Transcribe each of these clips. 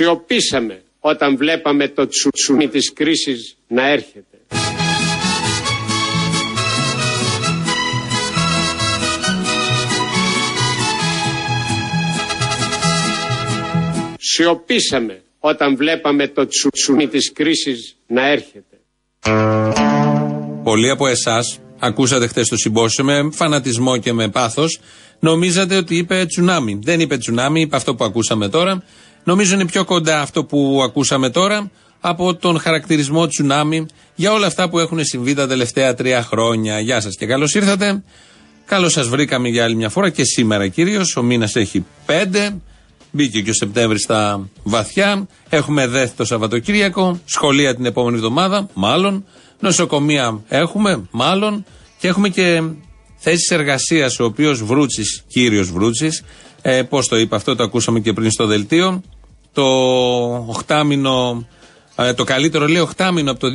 Σιωπήσαμε όταν βλέπαμε το τσουτσουνί της κρίσης να έρχεται. Σιωπήσαμε όταν βλέπαμε το τσουτσουνί της κρίσης να έρχεται. Πολλοί από εσάς ακούσατε χθες το συμπόσιο με φανατισμό και με πάθος. Νομίζατε ότι είπε τσουνάμι. Δεν είπε τσουνάμι, είπε αυτό που ακούσαμε τώρα. Νομίζω είναι πιο κοντά αυτό που ακούσαμε τώρα από τον χαρακτηρισμό τσουνάμι για όλα αυτά που έχουν συμβεί τα τελευταία τρία χρόνια. Γεια σας και καλώς ήρθατε. Καλώς σας βρήκαμε για άλλη μια φορά και σήμερα κυρίως. Ο μήνας έχει πέντε. Μπήκε και ο Σεπτέμβρης στα βαθιά. Έχουμε ΔΕΘ το Σαββατοκύριακο. Σχολεία την επόμενη εβδομάδα, μάλλον. Νοσοκομεία έχουμε, μάλλον. Και έχουμε και θέσεις εργασίας, ο οποίος Βρούτσης, κύριος Βρούτσης, ε, πώς το είπε αυτό, το ακούσαμε και πριν στο δελτίο. Το οχτάμινο, ε, το καλύτερο λέει οχτάμινο από το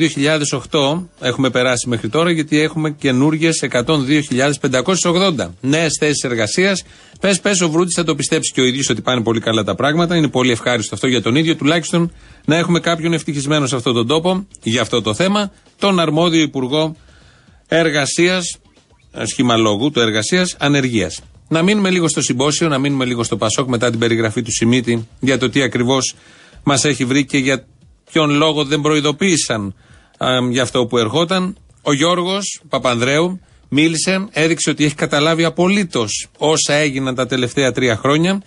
2008 έχουμε περάσει μέχρι τώρα γιατί έχουμε καινούργιες 102.580 νέες θέσεις εργασίας. Πες, πες, ο Βρούτης θα το πιστέψει και ο ίδιος ότι πάνε πολύ καλά τα πράγματα. Είναι πολύ ευχάριστο αυτό για τον ίδιο, τουλάχιστον να έχουμε κάποιον ευτυχισμένο σε αυτόν τον τόπο για αυτό το θέμα, τον αρμόδιο Υπουργό Εργασίας, ε, σχημαλόγου του Εργασίας Ανεργίας. Να μείνουμε λίγο στο συμπόσιο, να μείνουμε λίγο στο Πασόκ μετά την περιγραφή του Σιμίτη για το τι ακριβώς μας έχει βρει και για ποιον λόγο δεν προειδοποίησαν για αυτό που ερχόταν. Ο Γιώργος Παπανδρέου μίλησε, έδειξε ότι έχει καταλάβει απολύτως όσα έγιναν τα τελευταία τρία χρόνια.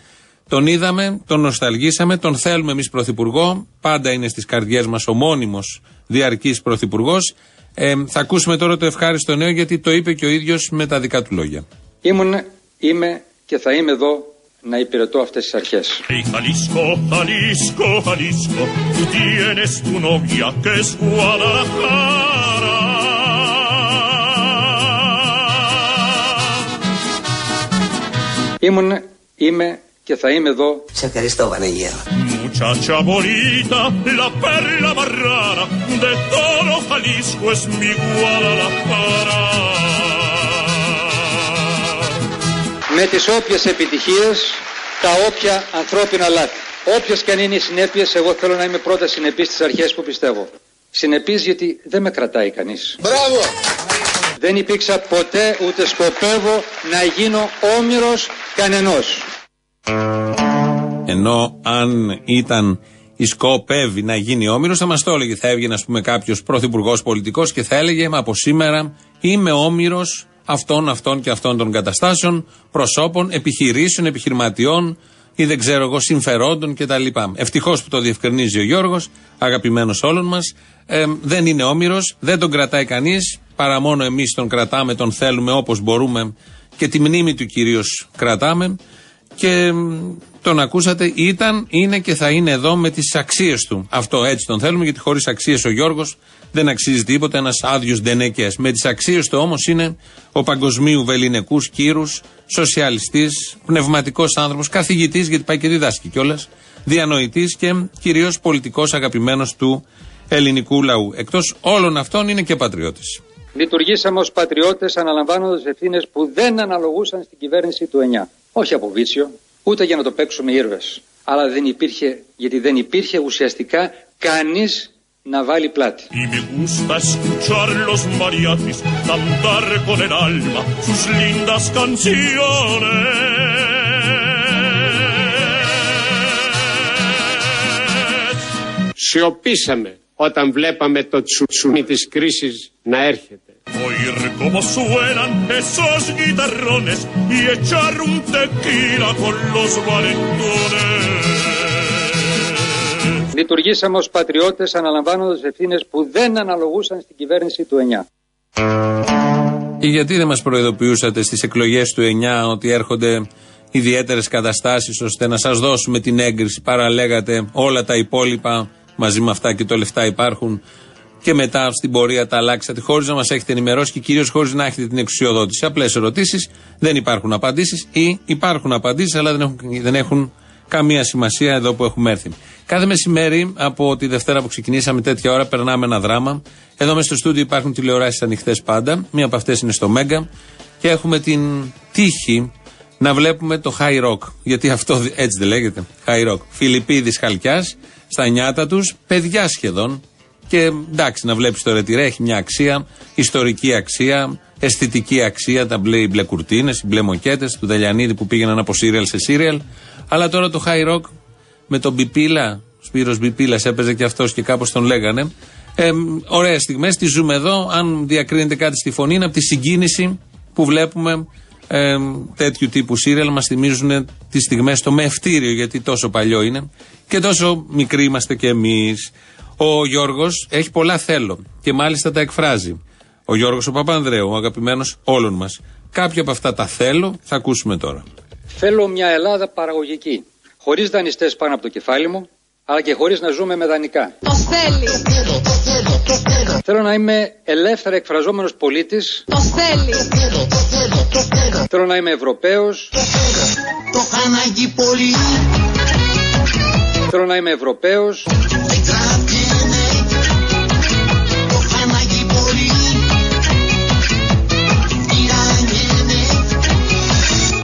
Τον είδαμε, τον νοσταλγήσαμε, τον θέλουμε εμείς πρωθυπουργό. Πάντα είναι στις καρδιές μας ο μόνιμος διαρκής πρωθυπουργός. Ε, θα ακούσουμε τώρα το ευχάριστο νέο γιατί το είπε και ο ίδιος με τα δικά του λόγια. Ήμουν είμαι και θα είμαι εδώ να υπηρετώ αυτές τις αρχές. Ήμουν, είμαι και θα είμαι εδώ. Σε ευχαριστώ Βανεγέρο. Muchacha bonita, la perla marrana, de todo Jalisco es mi Guadalajara. Με τις όποιες επιτυχίες, τα όποια ανθρώπινα λάθη. Όποιες και αν είναι οι συνέπειες, εγώ θέλω να είμαι πρώτα συνεπής στις αρχές που πιστεύω. Συνεπής γιατί δεν με κρατάει κανείς. Μπράβο! Δεν υπήρξα ποτέ ούτε σκοπεύω να γίνω όμοιρος κανενός. Ενώ αν ήταν η σκοπεύει να γίνει όμοιρος, θα μας το έλεγε. Θα έβγαινε, ας πούμε, κάποιος πρωθυπουργός πολιτικός και θα έλεγε Από σήμερα είμαι όμοιρος αυτών, αυτών και αυτών των καταστάσεων, προσώπων, επιχειρήσεων, επιχειρηματιών ή δεν ξέρω εγώ συμφερόντων κτλ. Ευτυχώς που το διευκρινίζει ο Γιώργος, αγαπημένος όλων μας. Ε, δεν είναι όμοιρος, δεν τον κρατάει κανείς, παρά μόνο εμείς τον κρατάμε, τον θέλουμε όπως μπορούμε και τη μνήμη του κυρίως κρατάμε. Και τον ακούσατε, ήταν, είναι και θα είναι εδώ με τις αξίες του. Αυτό έτσι τον θέλουμε, γιατί χωρίς αξίες ο Γιώργος δεν αξίζει τίποτα, ένας άδειος ντενέκε. Με τις αξίες του όμως είναι ο παγκοσμίου βεληνικούς κύρους, σοσιαλιστής, πνευματικός άνθρωπος, καθηγητής, γιατί πάει και διδάσκει κιόλας, διανοητής και κυρίως πολιτικός αγαπημένος του ελληνικού λαού. Εκτός όλων αυτών είναι και πατριώτης. Λειτουργήσαμε ως πατριώτες αναλαμβάνοντας ευθύνες που δεν αναλογούσαν στην κυβέρνηση του 9. Όχι από βίτσιο, ούτε για να το παίξουμε ήρβε. Αλλά δεν υπήρχε, γιατί δεν υπήρχε ουσιαστικά κανείς να βάλει πλάτη. Σιωπήσαμε όταν βλέπαμε το τσουτσουνί της κρίσης να έρχεται. Oír cómo suenan esos guitarrones y echar un tequila con los valentones. Λειτουργήσαμε ως πατριώτες αναλαμβάνοντας ευθύνες που δεν αναλογούσαν στην κυβέρνηση του 9. γιατί δεν μας προειδοποιούσατε στις εκλογές του 9 ότι έρχονται ιδιαίτερες καταστάσεις ώστε να σας δώσουμε την έγκριση; Παραλέγατε όλα τα υπόλοιπα μαζί με αυτά και το λεφτά υπάρχουν και μετά στην πορεία τα αλλάξατε χωρί να μας έχετε ενημερώσει και κυρίως χωρίς να έχετε την εξουσιοδότηση. Απλές ερωτήσεις, δεν υπάρχουν απαντήσεις ή υπάρχουν απαντήσεις, αλλά δεν έχουν, δεν έχουν καμία σημασία εδώ που έχουμε έρθει. Κάθε μεσημέρι από τη Δευτέρα που ξεκινήσαμε τέτοια ώρα περνάμε ένα δράμα. Εδώ μέσα στο στούντιο υπάρχουν τηλεοράσεις ανοιχτές πάντα. Μία από αυτές είναι στο Μέγκα. Και έχουμε την τύχη να βλέπουμε το high rock. Γιατί αυτό έτσι δεν λέγεται. High rock. Φιλιππίδης Χαλκιάς, στα νιάτα τους, παιδιά σχεδόν. Και εντάξει, να βλέπεις το ρετυρέ έχει μια αξία, ιστορική αξία, αισθητική αξία, τα μπλε, οι μπλε κουρτίνες, οι μπλε μοκέτες του Δελιανίδη που πήγαιναν από σύριαλ σε σύριαλ. Αλλά τώρα το high rock με τον Μπιπίλα, Σπύρος Μπιπίλας έπαιζε και αυτός και κάπως τον λέγανε. Ε, Ωραίες στιγμές, τις ζούμε εδώ. Αν διακρίνεται κάτι στη φωνή, είναι από τη συγκίνηση που βλέπουμε ε, τέτοιου τύπου σύριαλ. Μας θυμίζουν τις στιγμές στο μευτήριο, γιατί τόσο παλιό είναι και τόσο μικροί είμαστε κι εμείς. Ο Γιώργος έχει πολλά θέλω και μάλιστα τα εκφράζει. Ο Γιώργος ο Παπανδρέου, ο αγαπημένος όλων μας. Κάποια από αυτά τα θέλω, θα ακούσουμε τώρα. Θέλω μια Ελλάδα παραγωγική. Χωρίς δανειστές πάνω από το κεφάλι μου, αλλά και χωρίς να ζούμε με δανεικά. Το θέλεις. Θέλω να είμαι ελεύθερα εκφραζόμενος πολίτης. Το θέλεις. Θέλω να είμαι Ευρωπαίος. Το χαναγεί πολύ. Θέλω να είμαι Ευρωπαίος.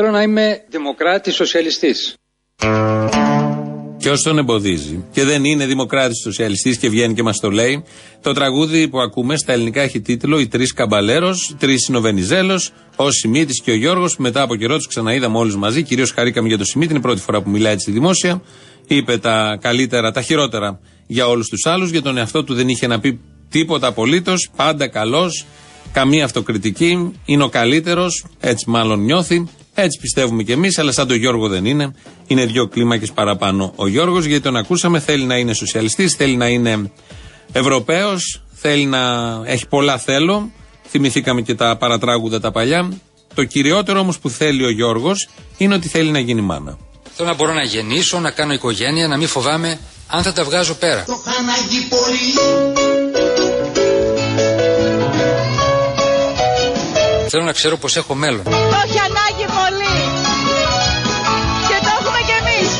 Θέλω να είμαι δημοκράτης σοσιαλιστής. Ποιος τον εμποδίζει. Και δεν είναι δημοκράτης σοσιαλιστής και βγαίνει και μας το λέει. Το τραγούδι που ακούμε στα ελληνικά έχει τίτλο Οι Τρεις Καμπαλέρος, Τρεις είναι ο Βενιζέλος, ο Σιμίτης και ο Γιώργος. Μετά από καιρό τους ξαναείδαμε όλους μαζί. Κυρίως χαρήκαμε για το Σιμίτη, είναι η πρώτη φορά που μιλάει έτσι δημόσια. Είπε τα καλύτερα, τα χειρότερα για όλους τους άλλους. Για τον εαυτό του δεν είχε να πει τίποτα απολύτως. Πάντα καλός, καμία αυτοκριτική. Είναι ο καλύτερος, έτσι μάλλον νιώθει. Έτσι πιστεύουμε κι εμείς, αλλά σαν τον Γιώργο δεν είναι. Είναι δύο κλίμακες παραπάνω ο Γιώργος, γιατί τον ακούσαμε. Θέλει να είναι σοσιαλιστής, θέλει να είναι Ευρωπαίος, θέλει να έχει πολλά θέλω. Θυμηθήκαμε και τα παρατράγουδα τα παλιά. Το κυριότερο όμως που θέλει ο Γιώργος είναι ότι θέλει να γίνει μάνα. Θέλω να μπορώ να γεννήσω, να κάνω οικογένεια, να μην φοβάμαι αν θα τα βγάζω πέρα. Το χαναγεί πολύ. Θέλω να ξέρω πως έχω μέλλον. Το έχει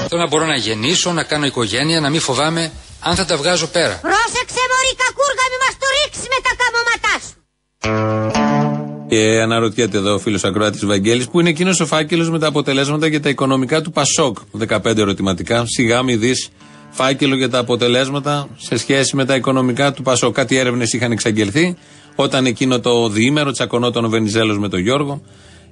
κι εμείς. Θέλω να μπορώ να γεννήσω, να κάνω οικογένεια, να μην φοβάμαι αν θα τα βγάζω πέρα. Πρόσεξε μωρή κακούργα μη μας το ρίξεις με τα καμώματά σου. Και αναρωτιέται εδώ ο φίλος Ακροάτης Βαγγέλης, που είναι εκείνος ο φάκελος με τα αποτελέσματα για τα οικονομικά του Πασόκ. 15 ερωτηματικά. Σιγά μη δεις φάκελο για τα αποτελέσματα σε σχέση με τα οικονομικά του Πασόκ. Κάτι έρευνες είχαν εξαγγελθεί όταν εκείνο το διήμερο τσακωνόταν ο Βενιζέλος με τον Γιώργο.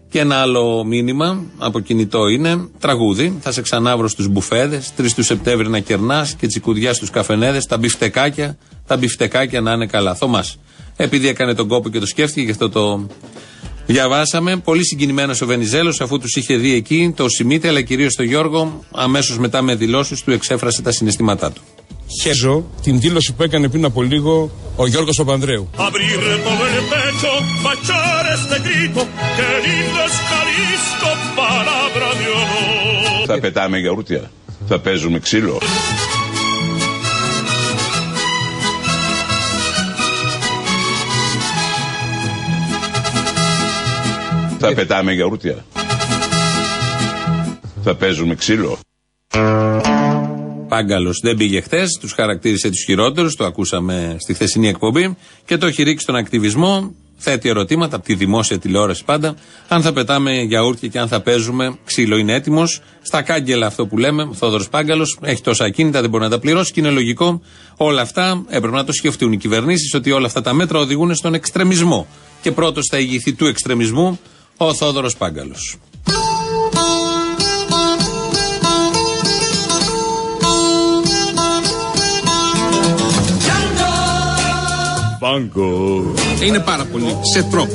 Και ένα άλλο μήνυμα από κινητό είναι τραγούδι. Θα σε ξανάβρω στους μπουφέδες. 3 τους Σεπτέμβρη να κερνάς και τσικουδιά στους καφενέδες. Τα μπιφτεκάκια, τα μπιφτεκάκια να είναι καλά. Θωμάς. Επειδή έκανε τον κόπο και το σκέφτηκε, γι' αυτό το διαβάσαμε. Πολύ συγκινημένος ο Βενιζέλος, αφού τους είχε δει εκεί, το Σιμίτη, αλλά κυρίως τον Γιώργο, αμέσως μετά με δηλώσεις του εξέφρασε τα συναισθήματά του. Χέζω την δήλωση που έκανε πριν από λίγο ο Γιώργος Παπανδρέου. Abrir todo el pecho, bachar este grito, que lindo es Jalisco, palabra de honor. Θα πετάμε γιαούρτια. Θα παίζουμε ξύλο. Θα πετάμε γιαούρτια. Θα παίζουμε ξύλο. Πάγκαλος δεν πήγε χθες, τους χαρακτήρισε τους χειρότερους, το ακούσαμε στη χθεσινή εκπομπή και το έχει ρίξει στον ακτιβισμό. Θέτει ερωτήματα από τη δημόσια τηλεόραση πάντα. Αν θα πετάμε γιαούρτια και αν θα παίζουμε, ξύλο είναι έτοιμος. Στα κάγκελα αυτό που λέμε, ο Θόδωρος Πάγκαλος έχει τόσα ακίνητα, δεν μπορεί να τα πληρώσει και είναι λογικό. Όλα αυτά έπρεπε να το σκεφτούν οι κυβερνήσεις ότι όλα αυτά τα μέτρα οδηγούν στον εξτρεμισμό. Και πρώτος θα ηγηθεί του εξτρεμισμού ο Θόδωρος Πάγκαλος. Είναι πάρα πολύ σε τρόπο.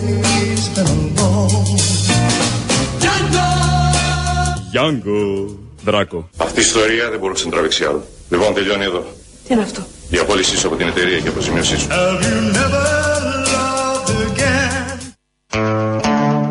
Γιάνγκο, δράκο. Αυτή η ιστορία δεν μπορούσε να τραβήξει άλλο. Λοιπόν, τελειώνει εδώ. Τι είναι αυτό; Η απόλυση από την εταιρεία και αποζημίωσή σου.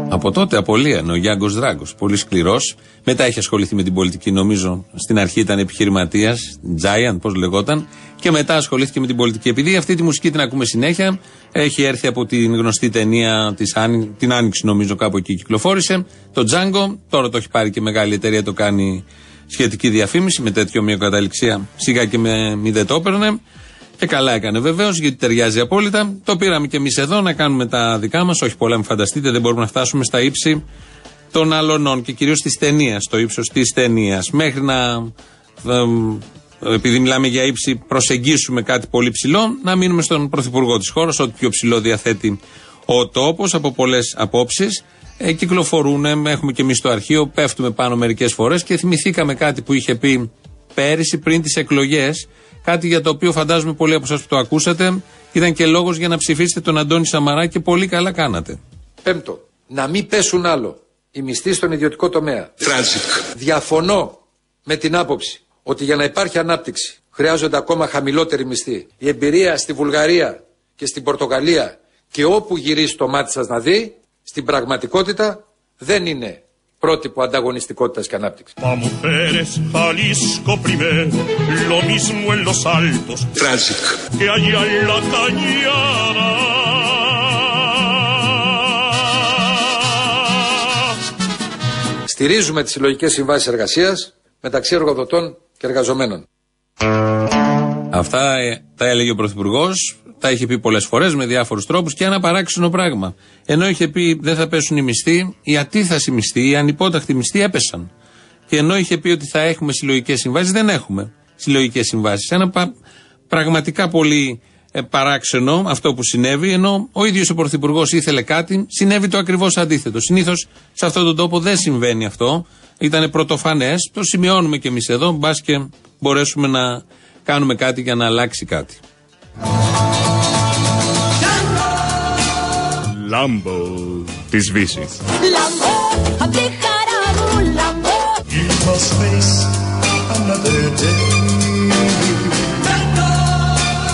Από τότε απολύανε είναι ο Γιάνγκο Δράγκο. Πολύ σκληρός. Μετά έχει ασχοληθεί με την πολιτική, νομίζω. Στην αρχή ήταν επιχειρηματίας, Giant, πώς λεγόταν. Και μετά ασχολήθηκε με την πολιτική. Επειδή αυτή τη μουσική την ακούμε συνέχεια, έχει έρθει από την γνωστή ταινία της Άνοι, την Άνοιξη, νομίζω, κάπου εκεί κυκλοφόρησε. Το Django. Τώρα το έχει πάρει και μεγάλη εταιρεία, το κάνει σχετική διαφήμιση με τέτοιο μια καταληξία. Σιγά και με μη δεν το έπαιρνε. Και καλά έκανε βεβαίως, γιατί ταιριάζει απόλυτα. Το πήραμε και εμείς εδώ να κάνουμε τα δικά μας. Όχι πολλά, μην φανταστείτε, δεν μπορούμε να φτάσουμε στα ύψη των αλωνών και κυρίως της ταινίας, στο ύψος της ταινίας. Μέχρι να. Επειδή μιλάμε για ύψη, προσεγγίσουμε κάτι πολύ ψηλό, να μείνουμε στον πρωθυπουργό της χώρας, ό,τι πιο ψηλό διαθέτει ο τόπος από πολλές απόψεις. Ε, κυκλοφορούν, έχουμε και εμείς στο αρχείο, πέφτουμε πάνω μερικές φορές και θυμηθήκαμε κάτι που είχε πει πέρυσι πριν τις εκλογές Κάτι για το οποίο φαντάζομαι πολλοί από εσά που το ακούσατε ήταν και λόγος για να ψηφίσετε τον Αντώνη Σαμαρά και πολύ καλά κάνατε. Πέμπτο, να μην πέσουν άλλο οι μισθοί στον ιδιωτικό τομέα. Transit. Διαφωνώ με την άποψη ότι για να υπάρχει ανάπτυξη χρειάζονται ακόμα χαμηλότεροι μισθοί. Η εμπειρία στη Βουλγαρία και στην Πορτογαλία και όπου γυρίσει το μάτι σας να δει, στην πραγματικότητα δεν είναι πρότυπο ανταγωνιστικότητας και ανάπτυξης. Στηρίζουμε τις συλλογικές συμβάσεις εργασίας μεταξύ εργοδοτών και εργαζομένων. Αυτά ε, τα έλεγε ο Πρωθυπουργός, τα είχε πει πολλές φορές με διάφορους τρόπους και ένα παράξενο πράγμα. Ενώ είχε πει δεν θα πέσουν οι μισθοί, οι ατίθασοι μισθοί, οι ανυπόταχτοι μισθοί έπεσαν. Και ενώ είχε πει ότι θα έχουμε συλλογικές συμβάσεις, δεν έχουμε συλλογικές συμβάσεις. Ένα πραγματικά πολύ ε, παράξενο αυτό που συνέβη, ενώ ο ίδιος ο Πρωθυπουργός ήθελε κάτι, συνέβη το ακριβώς αντίθετο. Συνήθως σε αυτόν τον τόπο δεν συμβαίνει αυτό. Ήταν πρωτοφανές, το σημειώνουμε κι εμείς εδώ, μπας και μπορέσουμε να κάνουμε κάτι για να αλλάξει κάτι. Λάμπο της Βύσης.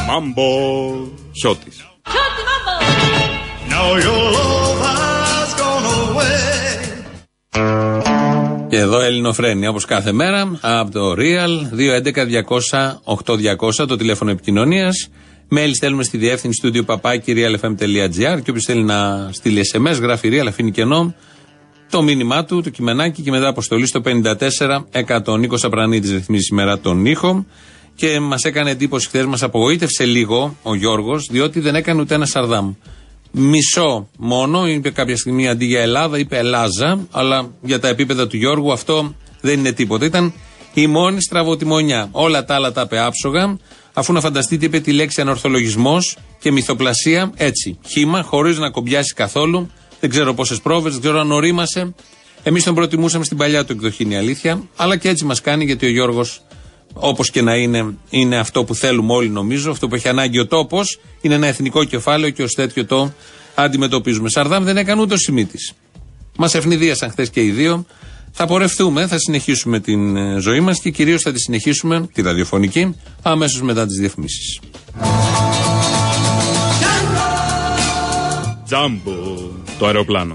Μάμπο Σιώτης. Now your love has Και εδώ Ελληνοφρένια όπως κάθε μέρα από το Real 211-200-8200 το τηλέφωνο επικοινωνίας. Mail στέλνουμε στη διεύθυνση του παπάκι realfm.gr και όποιος θέλει να στείλει SMS, γράφει Real, αφήνει κενό το μήνυμά του, το κειμενάκι και μετά αποστολή στο 54 Νίκο Απρανίτης ρυθμίζει σήμερα τον ήχο. Και μας έκανε εντύπωση χθες, μας απογοήτευσε λίγο ο Γιώργος, διότι δεν έκανε ούτε ένα σαρδάμ. Μισό μόνο, είπε κάποια στιγμή αντί για Ελλάδα, είπε Ελλάζα, αλλά για τα επίπεδα του Γιώργου αυτό δεν είναι τίποτα. Ήταν η μόνη στραβοτημονιά. Όλα τα άλλα τα είπε άψογα, αφού να φανταστείτε είπε τη λέξη ανορθολογισμός και μυθοπλασία έτσι. Χήμα, χωρίς να κομπιάσει καθόλου. Δεν ξέρω πόσες πρόβες, δεν ξέρω αν ορίμασε. Εμείς τον προτιμούσαμε στην παλιά του εκδοχή, είναι η αλήθεια. Αλλά και έτσι μας κάνει γιατί ο Γιώργος Όπως και να είναι, είναι αυτό που θέλουμε όλοι νομίζω, αυτό που έχει ανάγκη ο τόπος, είναι ένα εθνικό κεφάλαιο και ως τέτοιο το αντιμετωπίζουμε. Σαρδάμ δεν έκανε ούτε ο Σιμίτης. Μας ευνηδίασαν χθες και οι δύο. Θα πορευτούμε, θα συνεχίσουμε την ε, ζωή μας και κυρίως θα τη συνεχίσουμε, τη ραδιοφωνική, αμέσως μετά τις διαφημίσεις. Τζάμπο, το αεροπλάνο.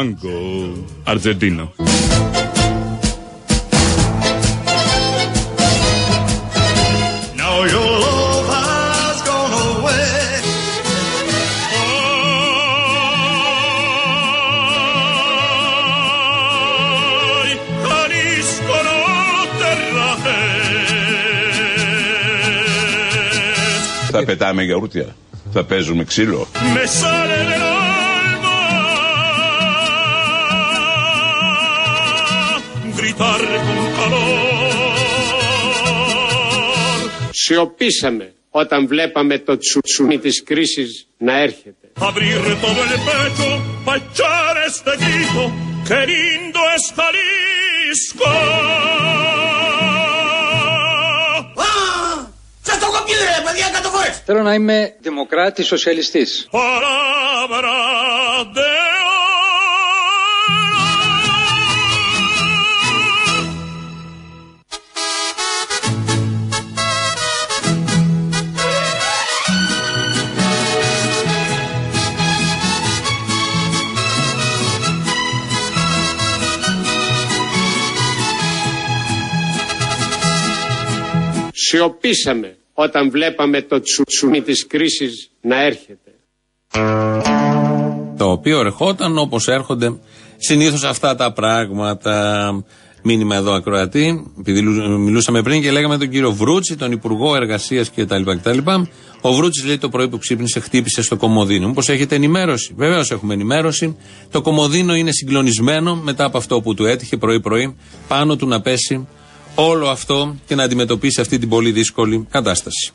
Tango Θα πετάμε γιαούρτια. Θα παίζουμε ξύλο. Μεσάρε. Sale Σιωπήσαμε όταν βλέπαμε το τσουτσουνί της κρίσης να έρχεται. Θέλω να είμαι δημοκράτης σοσιαλιστής. Σιωπήσαμε όταν βλέπαμε το τσουτσουνί της κρίσης να έρχεται. Το οποίο ερχόταν όπως έρχονται συνήθως αυτά τα πράγματα. Μήνυμα εδώ ακροατή, επειδή μιλούσαμε πριν και λέγαμε τον κύριο Βρούτσι, τον Υπουργό Εργασίας κτλ. κτλ. Ο Βρούτσι λέει το πρωί που ξύπνησε, χτύπησε στο κομμωδίνο. Μήπως έχετε ενημέρωση; Βεβαίως έχουμε ενημέρωση. Το κομμωδίνο είναι συγκλονισμένο μετά από αυτό που του έτυχε πρωί-πρωί, πάνω του να πέσει όλο αυτό και να αντιμετωπίσει αυτή την πολύ δύσκολη κατάσταση.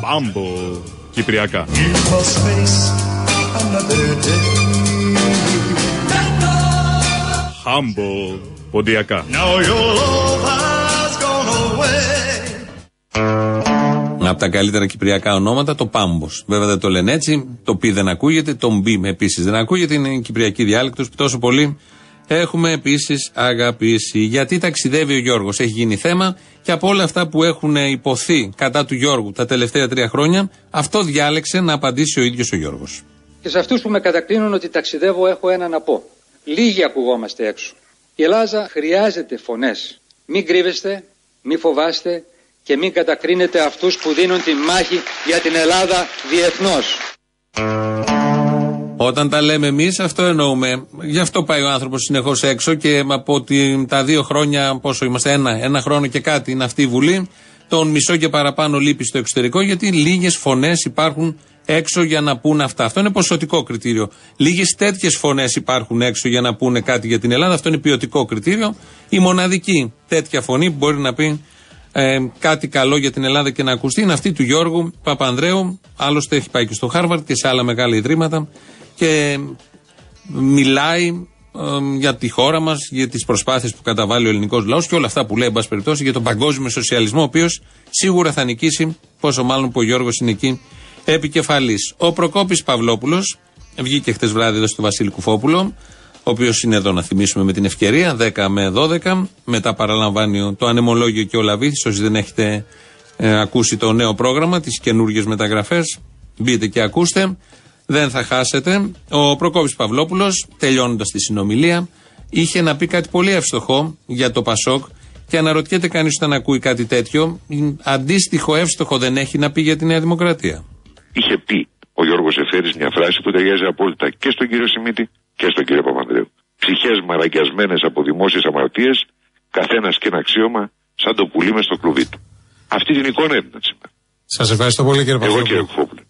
Μπάμπο, Κυπριακά. Χάμπο, Ποντιακά. Από τα καλύτερα κυπριακά ονόματα το Πάμπος. Βέβαια δεν το λένε έτσι. Το πι δεν ακούγεται. Το μπι επίσης δεν ακούγεται. Είναι η κυπριακή διάλεκτος που τόσο πολύ έχουμε επίσης αγαπήσει. Γιατί ταξιδεύει ο Γιώργος. Έχει γίνει θέμα και από όλα αυτά που έχουν υποθεί κατά του Γιώργου τα τελευταία τρία χρόνια, αυτό διάλεξε να απαντήσει ο ίδιος ο Γιώργος. Και σε αυτούς που με κατακρίνουν ότι ταξιδεύω, έχω ένα να πω. Λίγοι ακουγόμαστε έξω. Η Ελλάδα χρειάζεται φωνές. Μην κρύβεστε, μην φοβάστε και μην κατακρίνετε αυτούς που δίνουν τη μάχη για την Ελλάδα διεθνώς. Όταν τα λέμε εμείς, αυτό εννοούμε. Γι' αυτό πάει ο άνθρωπος συνεχώς έξω και από ότι τα δύο χρόνια, πόσο είμαστε, ένα, ένα χρόνο και κάτι είναι αυτή η Βουλή, τον μισό και παραπάνω λείπει στο εξωτερικό, γιατί λίγες φωνές υπάρχουν έξω για να πούνε αυτά. Αυτό είναι ποσοτικό κριτήριο. Λίγες τέτοιες φωνές υπάρχουν έξω για να πούνε κάτι για την Ελλάδα. Αυτό είναι ποιοτικό κριτήριο. Η μοναδική τέτοια φωνή που μπορεί να πει ε, κάτι καλό για την Ελλάδα και να ακουστεί είναι αυτή του Γιώργου Παπανδρέου. Άλλωστε έχει πάει και στο Χάρβαρτ και σε άλλα μεγάλα ιδρύματα και μιλάει για τη χώρα μας, για τις προσπάθειες που καταβάλει ο ελληνικός λαός και όλα αυτά που λέει, εν πάση περιπτώσει, για τον παγκόσμιο σοσιαλισμό, ο οποίος σίγουρα θα νικήσει, πόσο μάλλον που ο Γιώργος είναι εκεί επικεφαλής. Ο Προκόπης Παυλόπουλος βγήκε χτες βράδυ εδώ στο Βασίλη Κουφόπουλο, ο οποίος είναι εδώ να θυμίσουμε με την ευκαιρία, 10 με 12. Μετά παραλαμβάνει το ανεμολόγιο και ο Λαβήθη. Όσοι δεν έχετε ε, ακούσει το νέο πρόγραμμα, τις καινούργιες μεταγραφές, μπείτε και ακούστε. Δεν θα χάσετε. Ο Προκόπης Παυλόπουλος, τελειώνοντας τη συνομιλία, είχε να πει κάτι πολύ εύστοχο για το Πασόκ και αναρωτιέται κανείς όταν ακούει κάτι τέτοιο, αντίστοιχο εύστοχο δεν έχει να πει για τη Νέα Δημοκρατία. Είχε πει ο Γιώργος Εφέρης μια φράση που ταιριάζει απόλυτα και στον κύριο Σιμίτη και στον κύριο Παπανδρέου. Ψυχές μαραγκιασμένε από δημόσιες αμαρτίες, καθένας και ένα αξίωμα, σαν το πουλί μες στο κλουβί του. Αυτή την εικόνα έδιναν σήμερα. Σας ευχαριστώ πολύ κύριε Παπανδρέου. Εγώ κύριε Κουφόπουλε.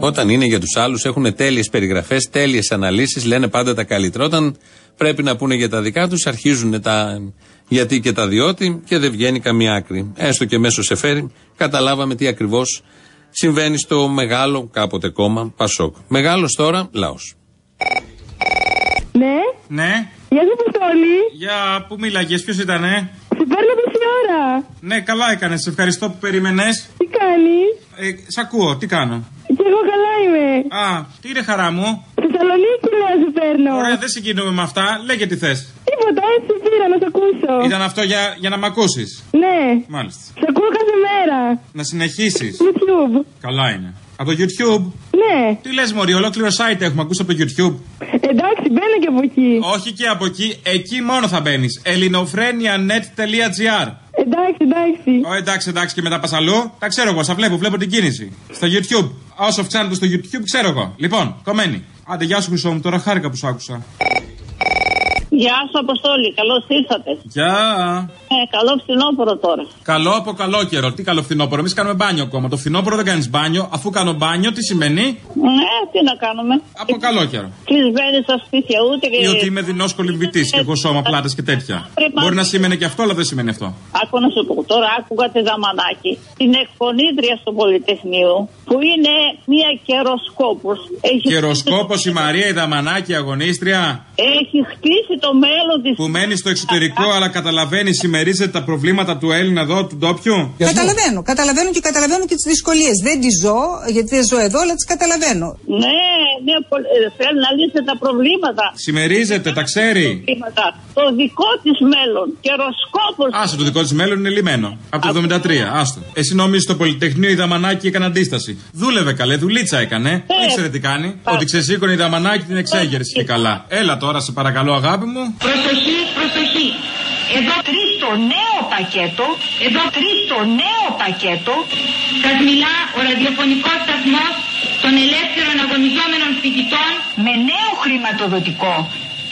Όταν είναι για τους άλλους, έχουν τέλειες περιγραφές, τέλειες αναλύσεις, λένε πάντα τα καλύτερα. Όταν πρέπει να πούνε για τα δικά τους, αρχίζουν τα γιατί και τα διότι και δεν βγαίνει καμία άκρη. Έστω και μέσω σε φέρει, καταλάβαμε τι ακριβώς συμβαίνει στο μεγάλο κάποτε κόμμα Πασόκ. Μεγάλος τώρα λαός. Ναι. Ναι. Γεια σου, Αποστόλη. Για πού μίλαγες, ποιος ήτανε; Σε παίρνω τόση ώρα. Ναι, καλά έκανες. Ευχαριστώ που περίμενες. Τι κάνεις; Ε, σ' ακούω, τι κάνω; Και εγώ καλά είμαι. Α, τι είναι χαρά μου. Θεσσαλονίκη λέω σε παίρνω. Ωραία, δεν συγκινούμε με αυτά. Λέγε τι θες. Τίποτα, έτσι πήρα να σε ακούσω. Ήταν αυτό για, για να μ' ακούσεις; Ναι. Μάλιστα. Σε ακούω κάθε μέρα. Να συνεχίσεις. YouTube. Καλά είναι. Από το YouTube. Ναι. Τι λες, Μωρή, ολόκληρο site έχουμε ακούσει από το YouTube. Εντάξει, μπαίνω και από εκεί. Όχι και από εκεί, εκεί μόνο θα μπαίνεις. ελληνοφρένια.net.gr Εντάξει, εντάξει. Ω, εντάξει, εντάξει και μετά πας αλλού. Τα ξέρω εγώ, σας βλέπω, βλέπω την κίνηση. Στο YouTube. Όσο αυξάνεται στο YouTube, ξέρω εγώ. Λοιπόν, κομμένη. Άντε, γεια σου, Χρυσό μου, τώρα χάρηκα που σ' άκουσα. Γεια σου, Αποστόλη. Καλώς ήρθατε. Γεια. Ε, καλό φθινόπωρο τώρα. Καλό από καλό καιρό. Τι καλό φθινόπωρο. Εμείς κάνουμε μπάνιο ακόμα. Το φθινόπωρο δεν κάνεις μπάνιο. Αφού κάνω μπάνιο, τι σημαίνει; Ναι, τι να κάνουμε. Από καλό καιρό. Κλεισμένοι στα σπίτια ούτε και. Ή ότι είμαι δεινόσκολη βητή και έχω σώμα πλάτες και τέτοια. Μπορεί να σημαίνει και αυτό, αλλά δεν σημαίνει αυτό. Άκου να σου πω. Τώρα άκουγα τη Δαμανάκη, την εκφωνήτρια στο Πολυτεχνείο, που είναι μία καιροσκόπος. Καιροσκόπος η Μαρία η Δαμανάκη, αγωνίστρια. Έχει χτίσει το μέλλον τη. Που μένει στο εξωτερικό, αλλά καταλαβαίνει, συμμερίζεται τα προβλήματα του Έλληνα εδώ, του ντόπιου; Καταλαβαίνω, καταλαβαίνω και καταλαβαίνω και τις δυσκολίες. Δεν τις ζω, γιατί δεν ζω εδώ, αλλά τις καταλαβαίνω. Ναι, ναι, ε, θέλει να λύσει τα προβλήματα. Συμμερίζεται, τα ξέρει. Το δικό της μέλλον. Καιροσκόπο. Άστο, το δικό της μέλλον είναι λιμένο. Από το 73, άστο. Εσύ νομίζεις το Πολυτεχνείο η Δαμανάκη έκανε αντίσταση. Δούλευε καλέ, δουλίτσα έκανε. Ε, Ήξερε τι κάνει. Ότι ξεσήκωνε η Δαμανάκη την εξέγερση και καλά. Έλα τώρα, σε παρακαλώ, αγάπη μου. Προσοχή, προσοχή. εδώ τρίτο νέο πακέτο, εδώ τρίτο νέο πακέτο. Σας μιλά ο ραδιοφωνικός σταθμός των ελεύθερων αγωνιζόμενων φοιτητών με νέο χρηματοδοτικό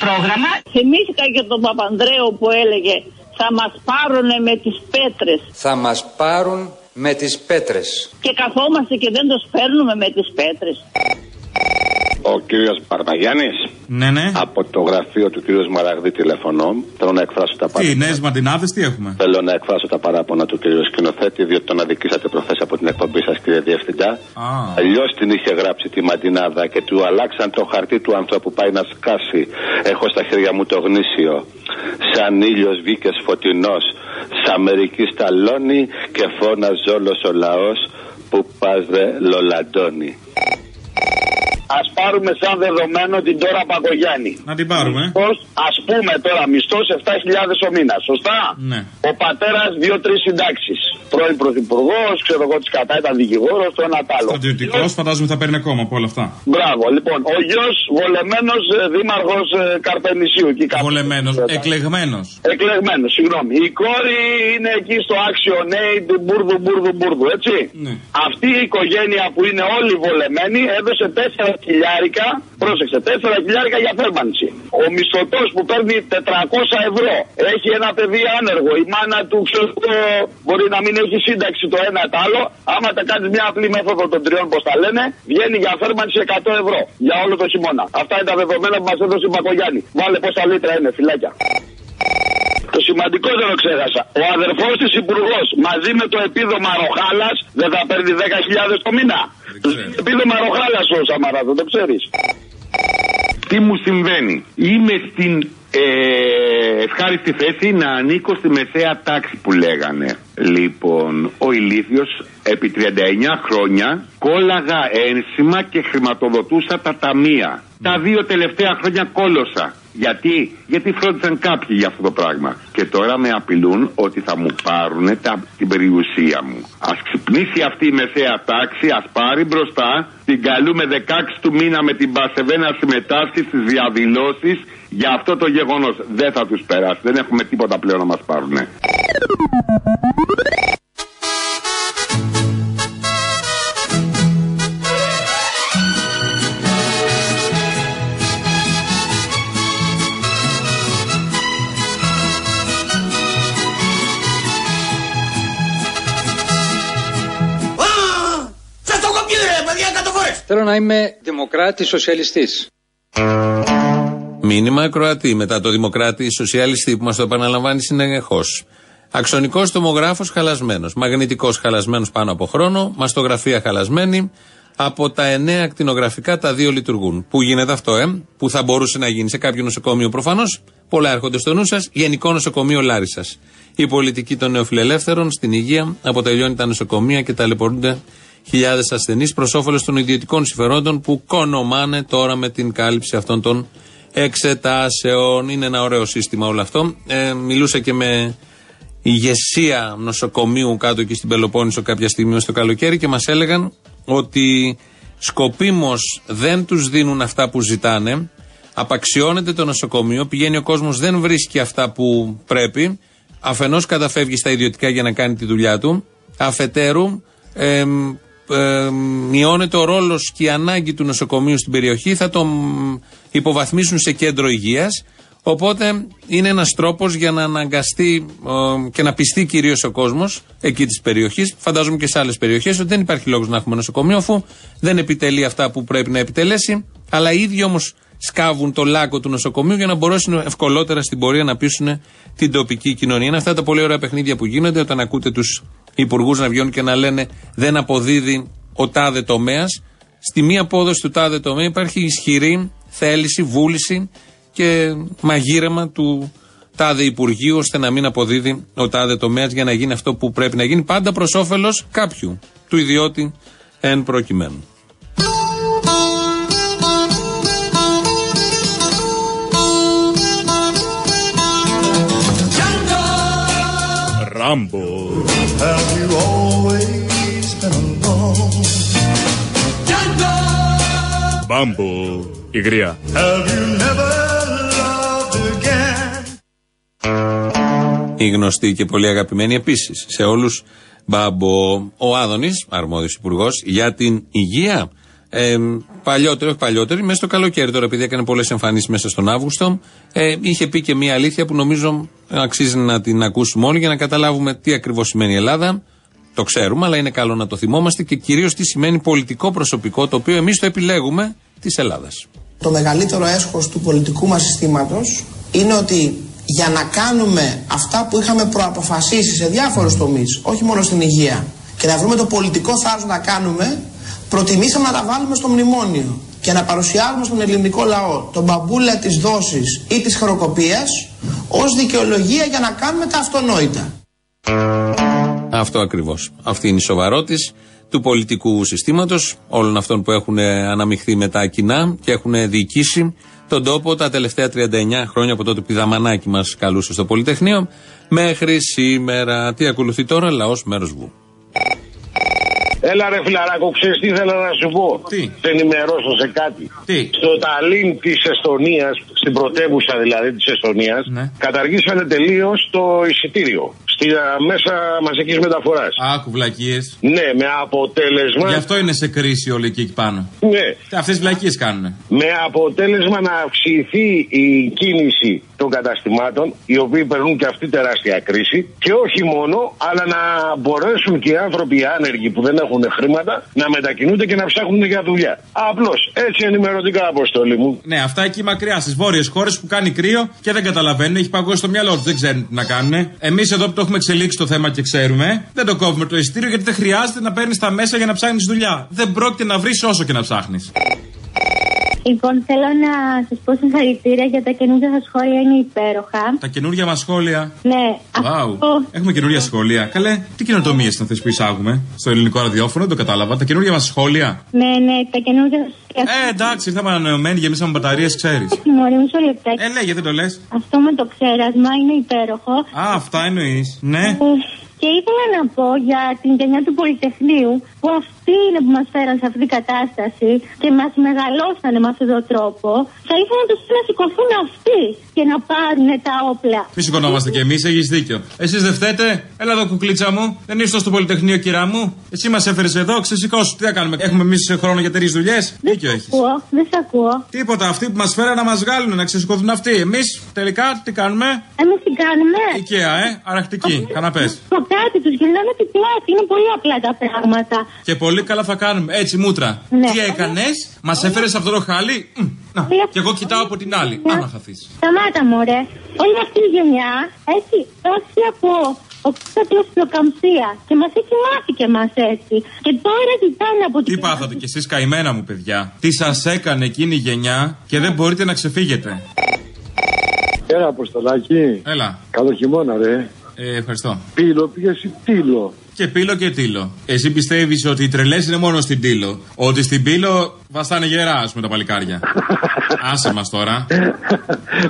πρόγραμμα. Θυμήθηκα και τον Παπανδρέο που έλεγε θα μας πάρουν με τις πέτρες. Θα μας πάρουν με τις πέτρες. Και καθόμαστε και δεν τους παίρνουμε με τις πέτρες. Ο κύριος Παρπαγιάννη. Ναι, ναι. Από το γραφείο του κύριου Μαραγδί τηλεφωνώ. Θέλω να εκφράσω τα παράπονα. Τι, νέες μαντινάδες, τι έχουμε; Θέλω να εκφράσω τα παράπονα του κύριου σκηνοθέτη, διότι τον αδικήσατε προχθές από την εκπομπή σας, κύριε Διευθυντά. Αλλιώς την είχε γράψει τη μαντινάδα και του αλλάξαν το χαρτί του ανθρώπου πάει να σκάσει. Έχω στα χέρια μου το γνήσιο. Σαν ήλιος βγήκες φωτεινός. Σαν μερική σταλόνι και φώναζε όλος ο λαός που πας δε λολαντώνει. Α πάρουμε σαν δεδομένο την τώρα Πακογιάννη. Να την πάρουμε. Α πούμε τώρα μισθός 7.000 ο μήνας. Σωστά; Ναι. Ο πατέρας δύο-τρεις συντάξεις. Πρώην πρωθυπουργός, ξέρω εγώ τι κατά, ήταν δικηγόρος, το ένα τ' άλλο. Στρατιωτικός, φαντάζομαι θα παίρνει ακόμα από όλα αυτά. Μπράβο, λοιπόν. Ο γιος βολεμένος δήμαρχος ε, Καρπενησίου. Βολεμένος, εκλεγμένος. Εκλεγμένος, συγγνώμη. Η κόρη είναι εκεί στο Action Aid, μπουρδου, μπουρδου, μπουρδου, έτσι. Ναι. Αυτή η οικογένεια που είναι όλοι βολεμένοι έδωσε 4 χιλιάρικα, πρόσεξε, 4 χιλιάρικα για θέρμανση. Ο μισθωτός που παίρνει 400 ευρώ έχει ένα παιδί άνεργο. Η μάνα του ξέρω μπορεί να μην έχει σύνταξη το ένα το άλλο. Άμα τα κάνεις μια απλή μέθοδο των τριών, πώς τα λένε, βγαίνει για θέρμανση 100 ευρώ για όλο το χειμώνα. Αυτά είναι τα δεδομένα που μας έδωσε η Μπακογιάννη. Βάλε πόσα λίτρα είναι, φυλάκια. Το σημαντικό δεν το ξέχασα. Ο αδερφός της υπουργός μαζί με το επίδομα Ροχάλας δεν θα παίρνει 10.000 το μήνα. Επίδομα Ροχάλα ο Σαμαρά, δεν το ξέρεις. Τι μου συμβαίνει. Είμαι στην ε, ευχάριστη θέση να ανήκω στη μεσαία τάξη που λέγανε. Λοιπόν, ο Ηλίθιος επί 39 χρόνια κόλλαγα ένσημα και χρηματοδοτούσα τα ταμεία. Τα δύο τελευταία χρόνια κόλωσα. Γιατί, γιατί φρόντισαν κάποιοι για αυτό το πράγμα. Και τώρα με απειλούν ότι θα μου πάρουν τα, την περιουσία μου. Α ξυπνήσει αυτή η μεσαία τάξη, ας πάρει μπροστά, την καλούμε 16 του μήνα με την Πασεβέ να συμμετάσχει στις διαδηλώσεις για αυτό το γεγονός. Δεν θα τους περάσει. Δεν έχουμε τίποτα πλέον να μας πάρουν. Θέλω να είμαι δημοκράτη σοσιαλιστής. Μήνυμα Κροατή μετά το Δημοκράτη Σοσιαλιστή που μας το επαναλαμβάνει συνεχώς. Αξονικός τομογράφος χαλασμένος. Μαγνητικός χαλασμένος πάνω από χρόνο. Μαστογραφία χαλασμένη. Από τα εννέα ακτινογραφικά τα δύο λειτουργούν. Πού γίνεται αυτό, ε; Πού θα μπορούσε να γίνει; Σε κάποιο νοσοκομείο προφανώς. Πολλά έρχονται στο νου σας. Γενικό νοσοκομείο Λάρισα. Η πολιτική των νεοφιλελεύθερων στην υγεία αποτελειώνει τα νοσοκομεία και ταλαιπωρούνται χιλιάδες ασθενείς προς όφελος των ιδιωτικών συμφερόντων που κονομάνε τώρα με την κάλυψη αυτών των εξετάσεων. Είναι ένα ωραίο σύστημα όλο αυτό. Ε, μιλούσα και με ηγεσία νοσοκομείου κάτω εκεί στην Πελοπόννησο κάποια στιγμή στο καλοκαίρι και μας έλεγαν ότι σκοπίμως δεν τους δίνουν αυτά που ζητάνε απαξιώνεται το νοσοκομείο, πηγαίνει ο κόσμος δεν βρίσκει αυτά που πρέπει αφενός καταφεύγει στα ιδιωτικά για να κάνει τη δουλειά του αφετέρου ε, ε, μειώνεται ο ρόλος και η ανάγκη του νοσοκομείου στην περιοχή θα το υποβαθμίσουν σε κέντρο υγείας Οπότε είναι ένας τρόπος για να αναγκαστεί ε, και να πιστεί κυρίως ο κόσμος εκεί της περιοχής, φαντάζομαι και σε άλλες περιοχές, ότι δεν υπάρχει λόγος να έχουμε νοσοκομείο, αφού δεν επιτελεί αυτά που πρέπει να επιτελέσει. Αλλά οι ίδιοι όμως σκάβουν το λάκκο του νοσοκομείου για να μπορέσουν ευκολότερα στην πορεία να πείσουν την τοπική κοινωνία. Είναι αυτά τα πολύ ωραία παιχνίδια που γίνονται όταν ακούτε τους υπουργούς να βγαίνουν και να λένε δεν αποδίδει ο τάδε τομέας. Στη μία απόδοση του τάδε τομέα υπάρχει ισχυρή θέληση, βούληση και μαγείρεμα του τάδε Υπουργείου ώστε να μην αποδίδει ο τάδε τομέας για να γίνει αυτό που πρέπει να γίνει πάντα προς όφελος κάποιου, του ιδιώτη εν προκειμένου. Ράμπο. Μπάμπο. Ιγρία. Η γνωστή και πολύ αγαπημένη επίσης σε όλους. Μπάμπο. Ο Άδωνης, αρμόδιος υπουργός, για την υγεία. Ε, παλιότερο, όχι παλιότερο, μέσα στο καλοκαίρι τώρα, επειδή έκανε πολλές εμφανίσεις μέσα στον Αύγουστο, ε, είχε πει και μία αλήθεια που νομίζω αξίζει να την ακούσουμε όλοι για να καταλάβουμε τι ακριβώς σημαίνει η Ελλάδα. Το ξέρουμε, αλλά είναι καλό να το θυμόμαστε και κυρίως τι σημαίνει πολιτικό προσωπικό, το οποίο εμείς το επιλέγουμε της Ελλάδας. Το μεγαλύτερο έσχος του πολιτικού μας συστήματος είναι ότι για να κάνουμε αυτά που είχαμε προαποφασίσει σε διάφορους τομείς, όχι μόνο στην υγεία, και να βρούμε το πολιτικό θάρρος να κάνουμε, προτιμήσαμε να τα βάλουμε στο μνημόνιο και να παρουσιάζουμε στον ελληνικό λαό τον μπαμπούλα της δόσης ή της χροκοπίας ως δικαιολογία για να κάνουμε τα αυτονόητα. Αυτό ακριβώς. Αυτή είναι η σοβαρότης του πολιτικού συστήματος, όλων αυτών που έχουν αναμειχθεί με τα κοινά και έχουν διοικήσει τον τόπο τα τελευταία 39 χρόνια από τότε που η Δαμανάκη μας καλούσε στο Πολυτεχνείο μέχρι σήμερα. Τι ακολουθεί τώρα, λαός μέρος βου. Έλα ρε φιλαράκο, ξέρεις τι ήθελα να σου πω; Τι; Σε ενημερώσω σε κάτι. Τι; Στο Ταλίν της Εστονίας, στην πρωτεύουσα δηλαδή της Εστονίας, Ναι. καταργήσανε τελείως το εισιτήριο. Στη α, μέσα μαζικής μεταφοράς. Άκου βλακίε. Ναι, με αποτέλεσμα... Γι' αυτό είναι σε κρίση όλοι εκεί, εκεί πάνω. Ναι. Αυτές τις βλακίες κάνουν. Με αποτέλεσμα να αυξηθεί η κίνηση των καταστημάτων, οι οποίοι περνούν και αυτή τεράστια κρίση. Και όχι μόνο, αλλά να μπορέσουν και οι άνθρωποι οι άνεργοι που δεν έχουν χρήματα να μετακινούνται και να ψάχνουν για δουλειά. Απλώς έτσι ενημερωτικά, αποστολή μου. Ναι, αυτά εκεί μακριά στις βόρειες χώρες που κάνει κρύο και δεν καταλαβαίνουν, έχει παγώσει στο μυαλό τους, δεν ξέρουν τι να κάνουν. Εμείς εδώ που το έχουμε εξελίξει το θέμα και ξέρουμε, δεν το κόβουμε το εισιτήριο γιατί δεν χρειάζεται να παίρνεις τα μέσα για να ψάχνεις δουλειά. Δεν πρόκειται να βρεις όσο και να ψάχνεις. Λοιπόν, θέλω να σας πω συγχαρητήρια για τα καινούργια σας σχόλια, είναι υπέροχα. Τα καινούργια μας σχόλια. Ναι, Wow. αυτό. Έχουμε καινούργια σχόλια. Καλέ, τι καινοτομίες είναι αυτέ που εισάγουμε στο ελληνικό ραδιόφωνο, δεν το κατάλαβα. Τα καινούργια μας σχόλια. Ναι, ναι, τα καινούργια σας σχόλια. Ε, εντάξει, ήρθαμε ανανεωμένοι, γεμίσαμε μπαταρίες, ξέρεις. Μωρή, μισό λεπτάκι. Ε, λέγε, δεν το λες. Αυτό με το ξέρασμα είναι υπέροχο. Α, αυτά εννοείς. Ναι. Ε, Και ήθελα να πω για την γενιά του Πολυτεχνείου που αυτοί είναι που μα φέραν σε αυτή την κατάσταση και μα μεγαλώσανε με αυτόν τον τρόπο. Θα ήθελα να του να σηκωθούν αυτοί και να πάρουν τα όπλα. Μη σηκωνόμαστε κι εμεί, έχει δίκιο. Εσεί δεν φταίτε, έλα εδώ κουκλίτσα μου. Δεν ήσασταν στο Πολυτεχνείο, κυρά μου. Εσύ μα έφερε εδώ, ξεσηκώσου. Τι θα κάνουμε, έχουμε εμεί χρόνο για τρει δουλειέ. Δίκιο έχει. Ακούω, δεν σε ακούω. Τίποτα, αυτοί που μα φέραν να μα βγάλουν, να ξεσηκωθούν αυτοί. Εμεί τελικά τι κάνουμε. Εμεί τι κάνουμε. Οικαία, ε, αραχτική, καναπέ. Το κάτι του γυρνάμε την πλάτη. Είναι πολύ απλά τα πράγματα. Και πολύ καλά θα κάνουμε. Έτσι, μούτρα. Ναι. Τι έκανες, μας έφερες αυτό το χάλι. Μμ, Να, Ναι. και εγώ κοιτάω από την άλλη. Ναι. Άμα χαθεί. Σταμάτα, μωρέ. Όλη αυτή η γενιά έχει δώσει από οξύτατο προκαμψία και μας έχει μάθει και μα έτσι. Και τώρα ζητάνε από την. Τι πάθατε κι εσείς καημένα μου, παιδιά. Τι σας έκανε εκείνη η γενιά και δεν μπορείτε να ξεφύγετε. Έλα, Αποστολάκη. Έλα. Καλό χειμώνα, ρε. Ε, ευχαριστώ. Πύλο, πήγες ή τίλο. Και πύλο και τίλο. Εσύ πιστεύεις ότι οι τρελές είναι μόνο στην τίλο. Ότι στην πύλο βαστάνε γερά, ας πούμε, τα παλικάρια. Άσε μας τώρα.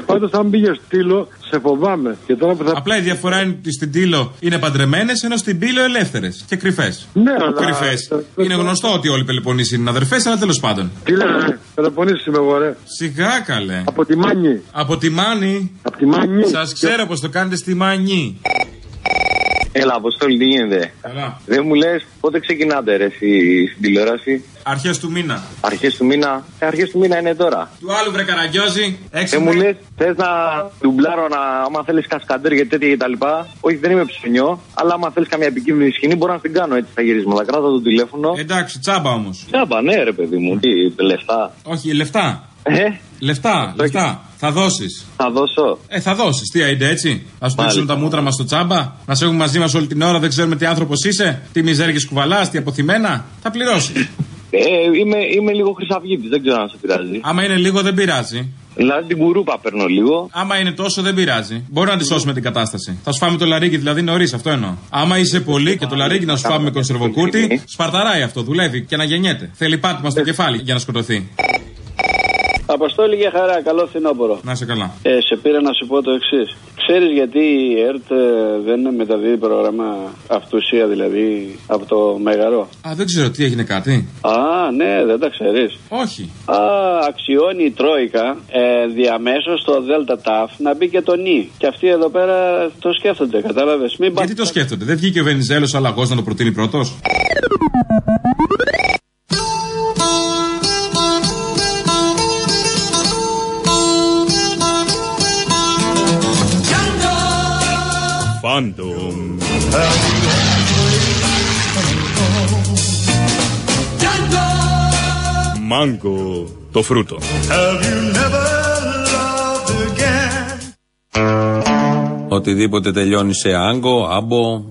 Πάντως, αν πήγες τίλο, σε φοβάμαι. Και τώρα που θα... Απλά η διαφορά είναι ότι στην τίλο είναι παντρεμένες, ενώ στην πύλο ελεύθερες και κρυφές. Ναι, αλλά- Κρυφές. Είναι γνωστό ότι όλοι οι Πελοποννήσοι είναι αδερφές, αλλά τέλος πάντων. Τι λένε, Πελοποννήσι είμαι εγώ, ρε. Σιγά καλέ. Από τη Μάνη. Από τη Μάνη. Από τη Μάνη. Σας ξέρω πως το κάνετε στη Μάνη. Έλα, Αποστόλη, τι γίνεται; Καλά. Δεν μου λες πότε ξεκινάτε, ρε, εσύ, στην τηλεόραση; Αρχές του μήνα. Αρχές του μήνα. Ε, αρχές του μήνα είναι τώρα. Του άλλου βρε καραγκιόζη. Έξι Δεν μου λες, θες να ντουμπλάρω να, άμα θέλεις κασκαντέρ και τέτοια κτλ. Όχι, δεν είμαι ψωνιό, αλλά άμα θέλεις καμία επικίνδυνη σκηνή, μπορώ να την κάνω έτσι στα γυρίσματα. Κράτα το τηλέφωνο. Εντάξει, τσάμπα όμως. Τσάμπα, ναι, ρε, παιδί μου. Τι, λεφτά. Όχι, λεφτά. Ε, Λεφτά, λεφτά. Θα δώσεις. θα δώσω. Ε, θα δώσεις. Τι είναι έτσι. Α σου πήξουν τα μούτρα μας στο τσάμπα. Να σε έχουμε μαζί μας όλη την ώρα. Δεν ξέρουμε τι άνθρωπος είσαι. Τι μιζέργε κουβαλά, τι αποθυμένα. Θα πληρώσεις. Ε, είμαι, είμαι λίγο χρυσαυγίτης, δεν ξέρω αν σε πειράζει. Άμα είναι λίγο δεν πειράζει. Δηλαδή την κουρούπα παίρνω λίγο. Άμα είναι τόσο δεν πειράζει. Μπορεί να τη σώσουμε την κατάσταση. Θα σου φάμε το λαρίκι δηλαδή νωρίς, αυτό εννοώ. Άμα είσαι πολύ και το λαρίκι να σου φάμε με κονσερβοκούτι, σπαρταράει αυτό, δουλεύει και να γεννιέται. Θέλει πάτημα στο κεφάλι για να σκοτωθεί. Αποστόλη για χαρά, καλό φθινόπωρο. Να σε καλά. Ε, σε πήρα να σου πω το εξής. Ξέρεις γιατί η ΕΡΤ ε, δεν μεταδίδει πρόγραμμα αυτουσία, δηλαδή από το Μέγαρο; Α, δεν ξέρω τι έγινε κάτι. Α, ναι, δεν τα ξέρεις. Όχι. Α, αξιώνει η Τρόικα ε, διαμέσως στο ΔΕΛΤΑ ΤΑΦ να μπει και το νι. Και αυτοί εδώ πέρα το σκέφτονται, κατάλαβες. Γιατί το σκέφτονται, δεν βγήκε ο Βενιζέλος αλλαγό να το προτείνει πρώτος; Phantom. Μάγκο το φρούτο. Οτιδήποτε τελειώνει σε άγκο, άμπο,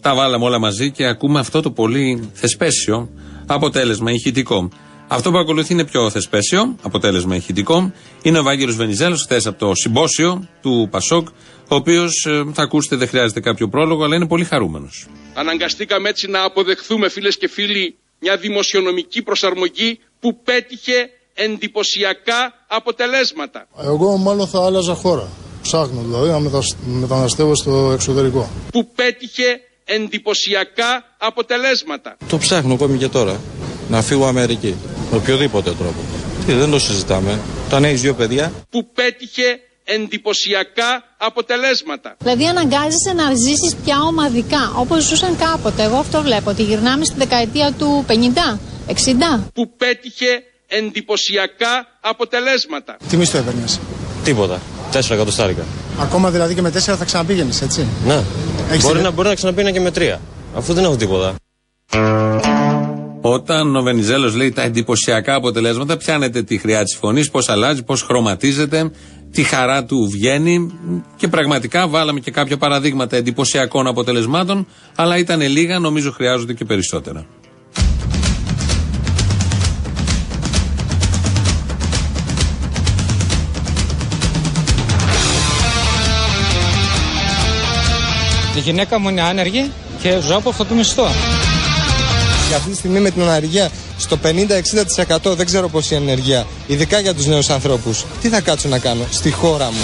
τα βάλαμε όλα μαζί και ακούμε αυτό το πολύ θεσπέσιο αποτέλεσμα ηχητικό. Αυτό που ακολουθεί είναι πιο θεσπέσιο, αποτέλεσμα ηχητικό. Είναι ο Βάγγελος Βενιζέλος, χθες από το συμπόσιο του Πασόκ, ο οποίος θα ακούσετε, δεν χρειάζεται κάποιο πρόλογο, αλλά είναι πολύ χαρούμενος. Αναγκαστήκαμε έτσι να αποδεχθούμε, φίλες και φίλοι, μια δημοσιονομική προσαρμογή που πέτυχε εντυπωσιακά αποτελέσματα. Εγώ μάλλον θα άλλαζα χώρα. Ψάχνω δηλαδή να μεταναστεύω στο εξωτερικό. Που πέτυχε εντυπωσιακά αποτελέσματα. Το ψάχνω ακόμη και τώρα. Να φύγω Αμερική. Με οποιοδήποτε τρόπο. Τι, δεν το συζητάμε. Όταν έχεις δύο παιδιά. Που πέτυχε εντυπωσιακά αποτελέσματα. Δηλαδή αναγκάζεσαι να ζήσεις πια ομαδικά, όπως ζούσαν κάποτε. Εγώ αυτό βλέπω, ότι γυρνάμε στη δεκαετία του 50, 60. Που πέτυχε εντυπωσιακά αποτελέσματα. Τι μισθό έπαιρνες; Τίποτα. Τέσσερα εκατοστάρικα. Ακόμα δηλαδή και με τέσσερα θα ξαναπήγαινες, έτσι; Ναι. Έχεις μπορεί, ιδέα; να, μπορεί να ξαναπήγαινε και με τρία. Αφού δεν έχω τίποτα. Όταν ο Βενιζέλος λέει τα εντυπωσιακά αποτελέσματα, πιάνετε τη χρειά της φωνής, πώς αλλάζει, πώς χρωματίζεται, τι χαρά του βγαίνει. Και πραγματικά βάλαμε και κάποια παραδείγματα εντυπωσιακών αποτελεσμάτων, αλλά ήταν λίγα, νομίζω χρειάζονται και περισσότερα. Η γυναίκα μου είναι άνεργη και ζω από αυτό το μισθό. Για αυτή τη στιγμή με την ανεργία στο 50-60% δεν ξέρω πόση ανεργία, ειδικά για τους νέους ανθρώπους. Τι θα κάτσω να κάνω στη χώρα μου;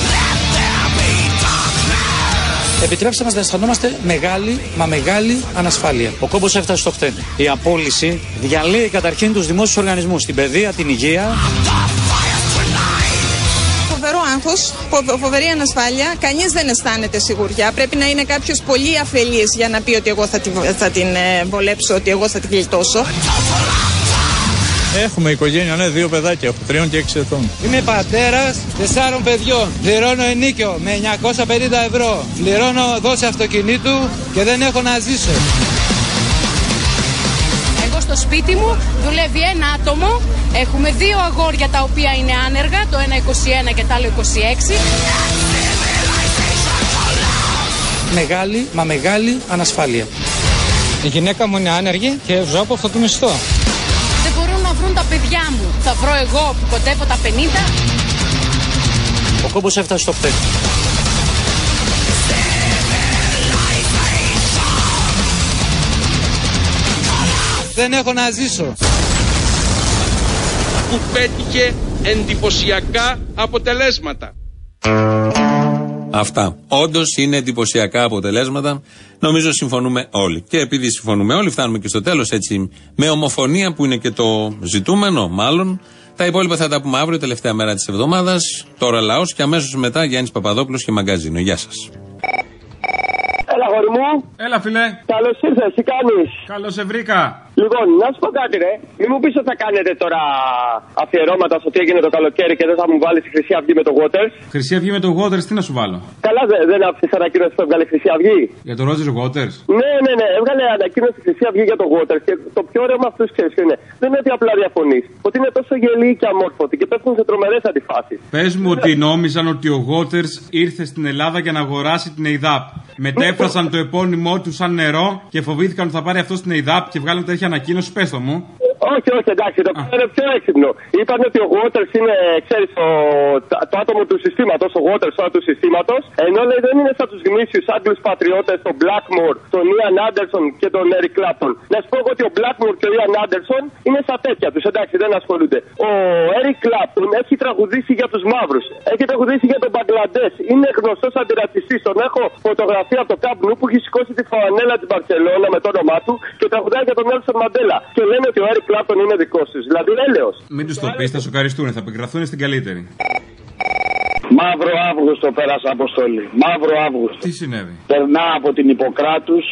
Επιτρέψτε μας να αισθανόμαστε μεγάλη, μα μεγάλη ανασφάλεια. Ο κόμπος έφτασε στο χτένι. Η απόλυση διαλύει καταρχήν τους δημόσιους οργανισμούς, την παιδεία, την υγεία. Φοβερό άγχο, φοβερή ανασφάλεια. Κανείς δεν αισθάνεται σιγουριά. Πρέπει να είναι κάποιος πολύ αφελής για να πει ότι εγώ θα την, θα την ε, βολέψω, ότι εγώ θα την γλιτώσω. Έχουμε οικογένεια, ναι, δύο παιδάκια, έχω τριών και έξι ετών. Είμαι πατέρας τεσσάρων παιδιών. Πληρώνω ενίκιο με 950 ευρώ. Πληρώνω δόση αυτοκινήτου και δεν έχω να ζήσω. Εγώ στο σπίτι μου δουλεύει ένα άτομο. Έχουμε δύο αγόρια τα οποία είναι άνεργα, το ένα 21 και το άλλο 26. Μεγάλη, μα μεγάλη ανασφάλεια. Η γυναίκα μου είναι άνεργη και ζω από αυτό το μισθό. Δεν μπορούν να βρουν τα παιδιά μου. Θα βρω εγώ που κοντεύω τα 50. Ο κόμπος έφτασε στο χτένι. Δεν έχω να ζήσω. Που πέτυχε εντυπωσιακά αποτελέσματα. Αυτά. Όντως είναι εντυπωσιακά αποτελέσματα. Νομίζω συμφωνούμε όλοι. Και επειδή συμφωνούμε όλοι, φτάνουμε και στο τέλος έτσι με ομοφωνία που είναι και το ζητούμενο, μάλλον. Τα υπόλοιπα θα τα πούμε αύριο, τελευταία μέρα της εβδομάδας. Τώρα λαός και αμέσως μετά Γιάννης Παπαδόπουλος και μαγκαζίνο. Γεια σας. Έλα, γόρι μου. Έλα, φιλέ. Καλώς ήρθες, τι κάνεις; Καλώς σε βρήκα. Λοιπόν, να σου πω κάτι, ρε. Μην μου πεις ότι θα κάνετε τώρα αφιερώματα στο τι έγινε το καλοκαίρι και δεν θα μου βάλεις τη Χρυσή Αυγή με το Waters. Χρυσή Αυγή με το Waters, τι να σου βάλω; Καλά, δε, δεν άφησες ανακοίνωση που έβγαλε η Χρυσή Αυγή; Για το Roger Waters; Ναι, ναι, ναι. Έβγαλε ανακοίνωση η Χρυσή Αυγή για το Waters και το πιο ωραίο με αυτούς ξέρεις ποιο είναι. Δεν είναι ότι απλά διαφωνείς. Ότι είναι τόσο γελοί και αμόρφωτοι και πέφτουν σε τρομερές αντιφάσεις. Πες μου ότι νόμιζαν ότι ο Waters ήρθε στην Ελλάδα για να αγοράσει την ΕΙΔΑΠ. Μετέφρασαν το επώνυμό του σαν νερό και φοβήθηκαν ότι θα πάρει αυτό στην ΕΙΔΑΠ και βγάλαν τέτοια ανακοίνωση. Πες το μου. Όχι, όχι, εντάξει, το είναι πιο έξυπνο. Είπαν ότι ο Waters είναι, ξέρεις, το, το άτομο του συστήματος, ο Waters του συστήματος, ενώ λέει δεν είναι σαν τους γνήσιους Άγγλου πατριώτες, τον Blackmore, τον Ian Anderson και τον Eric Clapton. Να σου πω εγώ ότι ο Blackmore και ο Ian Anderson είναι στα τέτοια τους, εντάξει, δεν ασχολούνται. Ο Eric Clapton έχει τραγουδήσει για τους μαύρους, έχει τραγουδήσει για τον Μπαγκλαντές, είναι γνωστός αντιρατσιστή. Τον έχω φωτογραφία από το Camp Nou που έχει σηκώσει τη φανέλα τη Μπαρσελόνα με το όνομά του και τραγουδάει για τον Nelson Μαντέλα. Και λένε ότι ο Eric Clapton είναι δικός του. Δηλαδή έλεος. Μην τους το πεις, θα σοκαριστούν, θα επικρατούν στην καλύτερη. Μαύρο Αύγουστο πέρασε αποστολή. Μαύρο Αύγουστο. Τι συνέβη; Περνά από την Ιπποκράτους,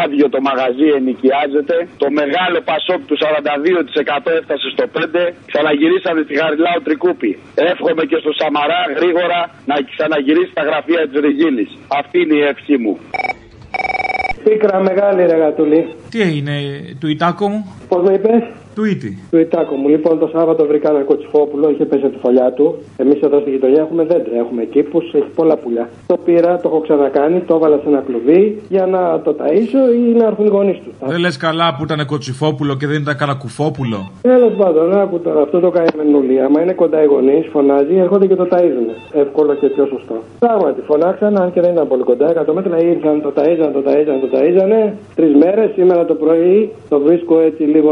άδειο το μαγαζί ενοικιάζεται. Το μεγάλο πασόκ του 42% έφτασε στο 5%. Ξαναγυρίσαμε στη Χαριλάου Τρικούπη. Εύχομαι και στο Σαμαρά γρήγορα να ξαναγυρίσει τα γραφεία της Ριγίλη. Αυτή είναι η ευχή μου. Πίκρα μεγάλη ρε γατούλη. Τι έγινε, του Ιτάκο μου; Πώς με είπες, Του Ήτη. του Ιτάκο μου. Λοιπόν, το Σάββατο βρήκα ένα κοτσιφόπουλο, είχε πέσει από τη φωλιά του. Εμείς εδώ στη γειτονιά έχουμε δέντρα, έχουμε κήπους, έχει πολλά πουλιά. Το πήρα, το έχω ξανακάνει, το έβαλα σε ένα κλουβί για να το ταΐσω ή να έρθουν οι γονείς του. Δεν λες καλά που ήταν κοτσιφόπουλο και δεν ήταν καλακουφόπουλο. Τέλος πάντων, άκου τώρα, αυτό το καημενούλι. Άμα είναι κοντά οι γονείς, φωνάζει, έρχονται και το ταΐζουν. Εύκολο και πιο σωστό. Πράγματι, φωνάξαν, αν και δεν ήταν πολύ κοντά, 100 μέτρα ήρθαν, το ταΐζαν, το ταΐζαν, το ταΐζανε. Τρεις μέρες, σήμερα το πρωί το βρίσκω έτσι λίγο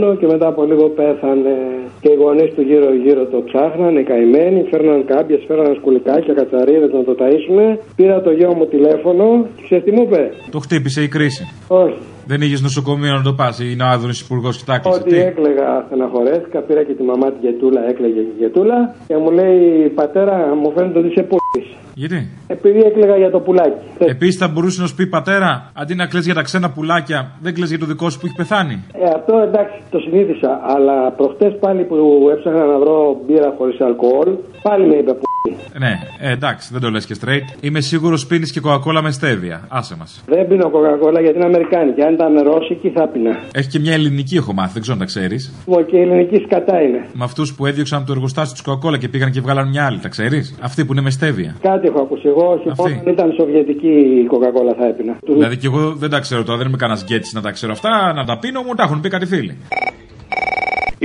ζαβλακωμένο και μετά από λίγο πέθανε. Και οι γονείς του γύρω-γύρω το ψάχνανε, καημένοι, φέρναν κάποιε, φέρναν σκουλικάκια, κατσαρίδες να το ταΐσουμε. Πήρα το γιο μου τηλέφωνο και ξέρεις τι μου είπε. Το χτύπησε η κρίση; Όχι. Δεν είχες νοσοκομείο να το πας. Είναι ο άδωνης υπουργός και τα έκλεισε. Ότι έκλαιγα, στεναχωρέθηκα, πήρα και τη μαμά τη Γετούλα, έκλαιγε και η Γετούλα και μου λέει πατέρα, μου φαίνεται ότι είσαι πούτης. Γιατί; Επειδή έκλαιγα για το πουλάκι. Επίσης θα μπορούσε να σου πει πατέρα, αντί να κλαις για τα ξένα πουλάκια, δεν κλαις για το δικό σου που έχει πεθάνει. Ε, αυτό εντάξει, το συνήθισα. Αλλά προχτές πάλι που έψαχνα να βρω μπύρα χωρίς αλκοόλ, πάλι με είπε που. Ναι, ε, εντάξει, δεν το λες και straight. Είμαι σίγουρος πίνεις και κοκακόλα με στέβια. Άσε μας. Δεν πίνω κοκακόλα γιατί είναι Αμερικάνικη. Αν ήταν ρώσικη θα πίνα. Έχει και μια ελληνική, έχω μάθει, δεν ξέρω αν τα ξέρεις. Μου και η ελληνική σκατά είναι. Με αυτούς που έδιωξαν από το εργοστάσιο της κοκακόλα και πήγαν και βγάλαν μια άλλη, τα ξέρεις. Αυτή που είναι με στέβια. Κάτι έχω ακούσει. Εγώ όχι μόνο αν ήταν σοβιετική η κοκακόλα θα έπινα. Δηλαδή και εγώ δεν τα ξέρω τώρα, δεν είμαι κανένας γκέτσι να τα ξέρω αυτά, να τα πίνω, μου τα έχουν πει κάτι φίλοι.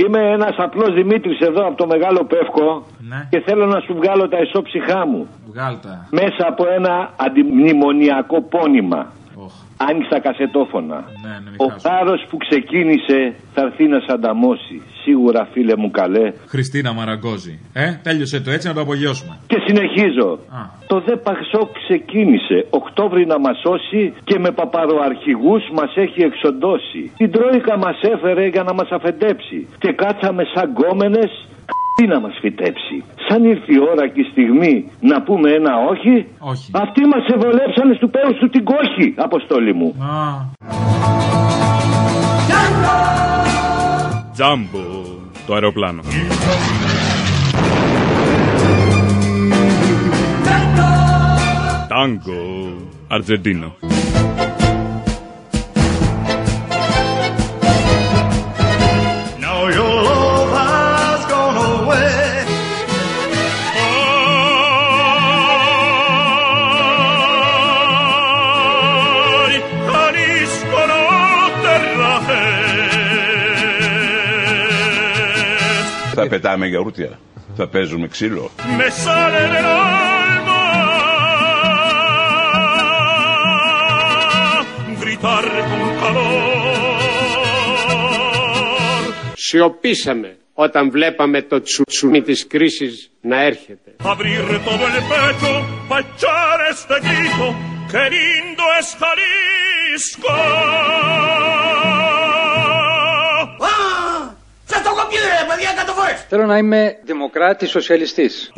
Είμαι ένας απλός Δημήτρης εδώ από το Μεγάλο Πεύκο και θέλω να σου βγάλω τα ισόψυχά μου. Βγάλτα. Μέσα από ένα αντιμνημονιακό πόνημα. Άνοιξα κασετόφωνα. Ο θάρρο που ξεκίνησε θα έρθει να σ' ανταμώσει. Σίγουρα φίλε μου καλέ. Χριστίνα Μαραγκόζη. Ε, τέλειωσε το έτσι να το απογειώσουμε. Και συνεχίζω. Το δε Παξό ξεκίνησε Οκτώβρη να μας σώσει και με παπαροαρχηγούς μας έχει εξοντώσει. Την Τρόικα μας έφερε για να μας αφεντέψει και κάτσαμε σαν γκόμενες τι να μας φυτέψει; Σαν ήρθε η ώρα και η στιγμή να πούμε ένα όχι, όχι. αυτοί μας ευολέψανε στους πέους του την κόχη, αποστόλη μου. Τζάμπο, το αεροπλάνο. Τάγκο, Αργεντίνο. Θα πετάμε γιαούρτια. Θα παίζουμε ξύλο. Me sale dell'alma gritare con calor. Σιωπήσαμε όταν βλέπαμε το τσουτσουμί της κρίσης να έρχεται. Abrir Θέλω να είμαι δημοκράτη σοσιαλιστής.